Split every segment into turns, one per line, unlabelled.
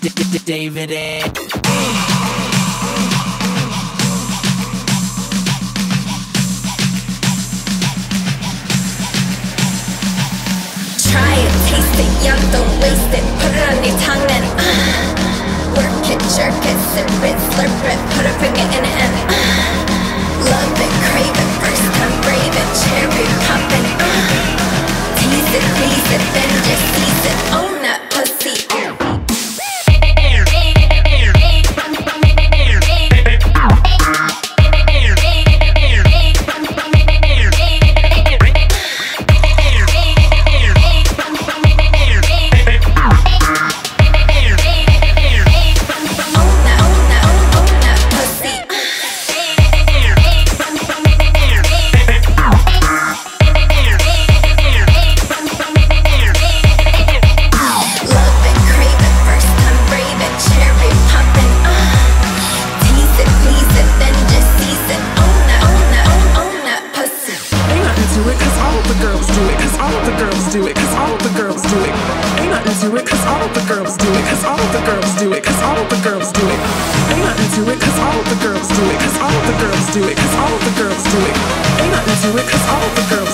David and.
Try it, taste it, young, don't waste it. Put it on your tongue
do it, cause all the girls do it. Ain't nothing to it, cause all the girls do it, cause all the girls do it, cause all the girls do it. Ain't nothing to it, cause all the girls do it, cause all the girls do it, cause all the girls do it. Ain't nothing to it, cause all the girls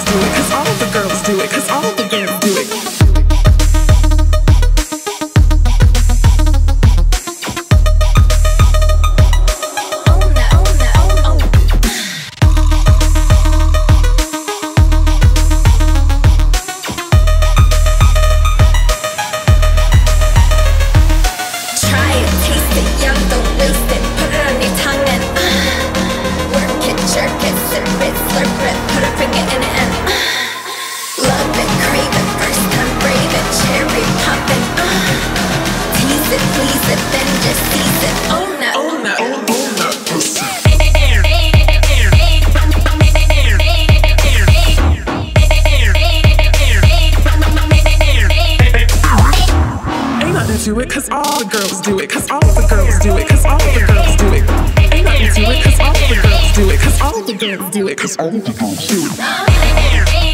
to it, all the girls do it, cause all the girls do it, cause all the girls do it. Ain't nothing to it, cause all the girls do it, cause all the girls do it, cause all the girls do it.